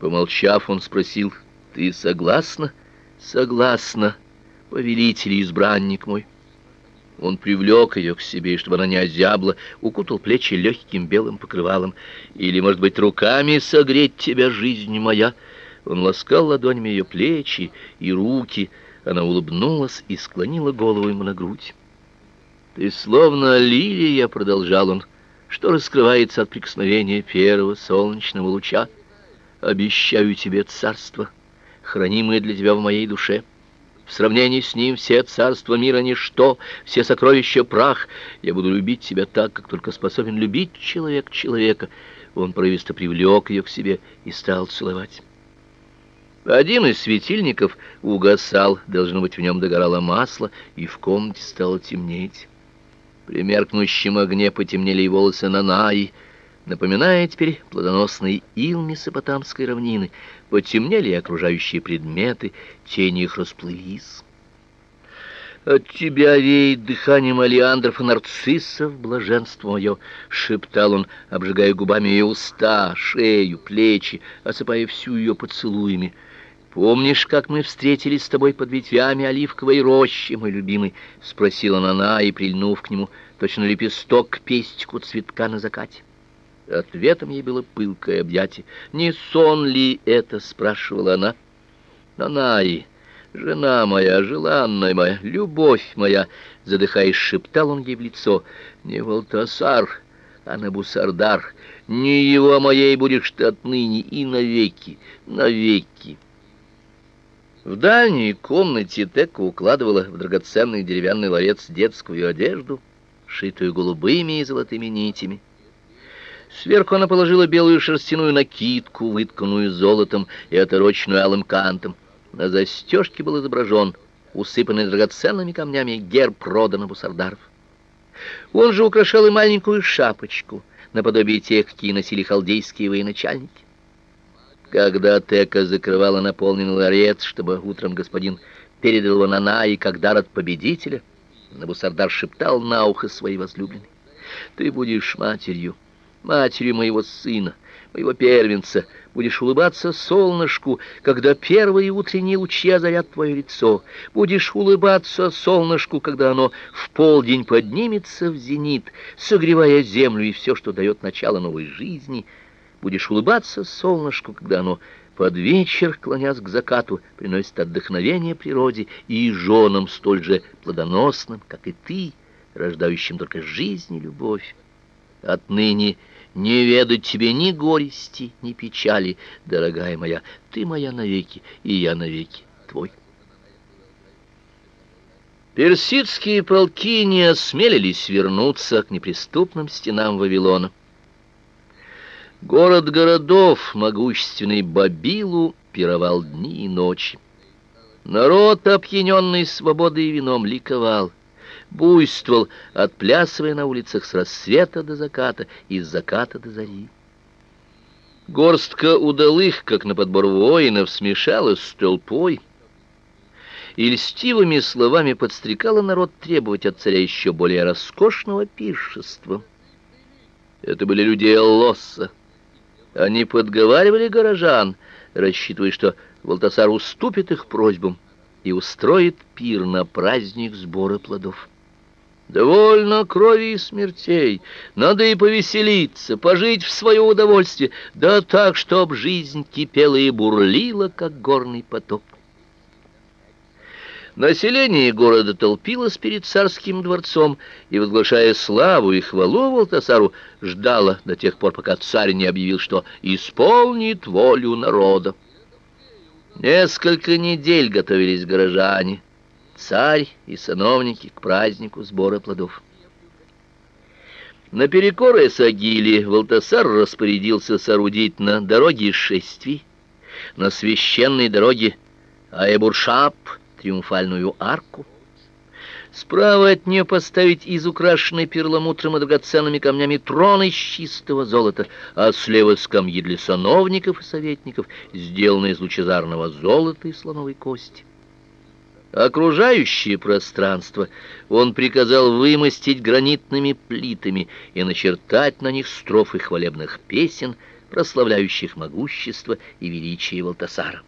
Помолчав, он спросил, «Ты согласна?» «Согласна, повелитель и избранник мой». Он привлек ее к себе, чтобы она не озябла, укутал плечи легким белым покрывалом. «Или, может быть, руками согреть тебя, жизнь моя?» Он ласкал ладонями ее плечи и руки. Она улыбнулась и склонила голову ему на грудь. «Ты словно лилия», — продолжал он, — «что раскрывается от прикосновения первого солнечного луча. Обещаю тебе царство, хранимое для тебя в моей душе». В сравнении с ним все царства мира ничто, все сокровища прах. Я буду любить тебя так, как только способен любить человек человека. Он порывисто привлек ее к себе и стал целовать. Один из светильников угасал, должно быть, в нем догорало масло, и в комнате стало темнеть. При меркнущем огне потемнели и волосы Нанаи, напоминая теперь плодоносные ил Месопотамской равнины, потемнели окружающие предметы, тени их расплылись. От тебя веет дыханием алиандров и нарциссов, блаженство мое, — шептал он, обжигая губами ее уста, шею, плечи, осыпая всю ее поцелуями. Помнишь, как мы встретились с тобой под ветвями оливковой рощи, мой любимый? — спросила она и, прильнув к нему, точно лепесток к пестику цветка на закате. Ответом ей было пылкое объятие. «Не сон ли это?» — спрашивала она. «Нанаи, жена моя, желанная моя, любовь моя!» Задыхаясь, шептал он ей в лицо. «Не Валтасар, а Набусардар. Не его моей будешь ты отныне и навеки, навеки!» В дальней комнате Тека укладывала в драгоценный деревянный ларец детскую одежду, шитую голубыми и золотыми нитями. Сверху она положила белую шерстяную накидку, вытканную золотом и отороченную алым кантом. На застежке был изображен, усыпанный драгоценными камнями, герб рода Набусардаров. Он же украшал и маленькую шапочку, наподобие тех, какие носили халдейские военачальники. Когда Тека закрывала наполненный ларец, чтобы утром господин передал его Нана и как дар от победителя, Набусардар шептал на ухо своей возлюбленной, «Ты будешь матерью» матерью моего сына, моего первенца, будешь улыбаться солнышку, когда первые утренние лучи озарят твое лицо, будешь улыбаться солнышку, когда оно в полдень поднимется в зенит, согревая землю и все, что дает начало новой жизни, будешь улыбаться солнышку, когда оно под вечер, клонясь к закату, приносит отдохновение природе и женам столь же плодоносным, как и ты, рождающим только жизнь и любовь. Отныне не ведать тебе ни горести, ни печали, дорогая моя. Ты моя навеки, и я навеки твой. Персидские полки не осмелились вернуться к неприступным стенам Вавилона. Город городов, могущественный Бабилу, пировал дни и ночи. Народ, опьяненный свободой и вином, ликовал буйствовал, отплясывая на улицах с рассвета до заката и с заката до зари. Горстка удалых, как на подбор воинов, смешалась с толпой, и льстивыми словами подстрекала народ требовать от царя еще более роскошного пиршества. Это были люди Эллоса. Они подговаривали горожан, рассчитывая, что Валтасар уступит их просьбам и устроит пир на праздник сбора плодов. Довольно крови и смертей, надо и повеселиться, пожить в свое удовольствие, да так, чтоб жизнь кипела и бурлила, как горный поток. Население города толпилось перед царским дворцом и, возглашая славу и хвалу Валтасару, ждало до тех пор, пока царь не объявил, что исполнит волю народа. Несколько недель готовились горожане, царь и сановники к празднику сбора плодов. Наперекор Эсагиле Валтасар распорядился соорудить на дороге шествий, на священной дороге Аэбуршап триумфальную арку, Справа от нее поставить из украшенной перламутром и драгоценными камнями трон из чистого золота, а слева скамьи для сановников и советников, сделанные из лучезарного золота и слоновой кости. Окружающее пространство он приказал вымостить гранитными плитами и начертать на них строфы хвалебных песен, прославляющих могущество и величие Валтасара.